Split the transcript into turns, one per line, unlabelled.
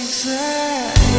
inside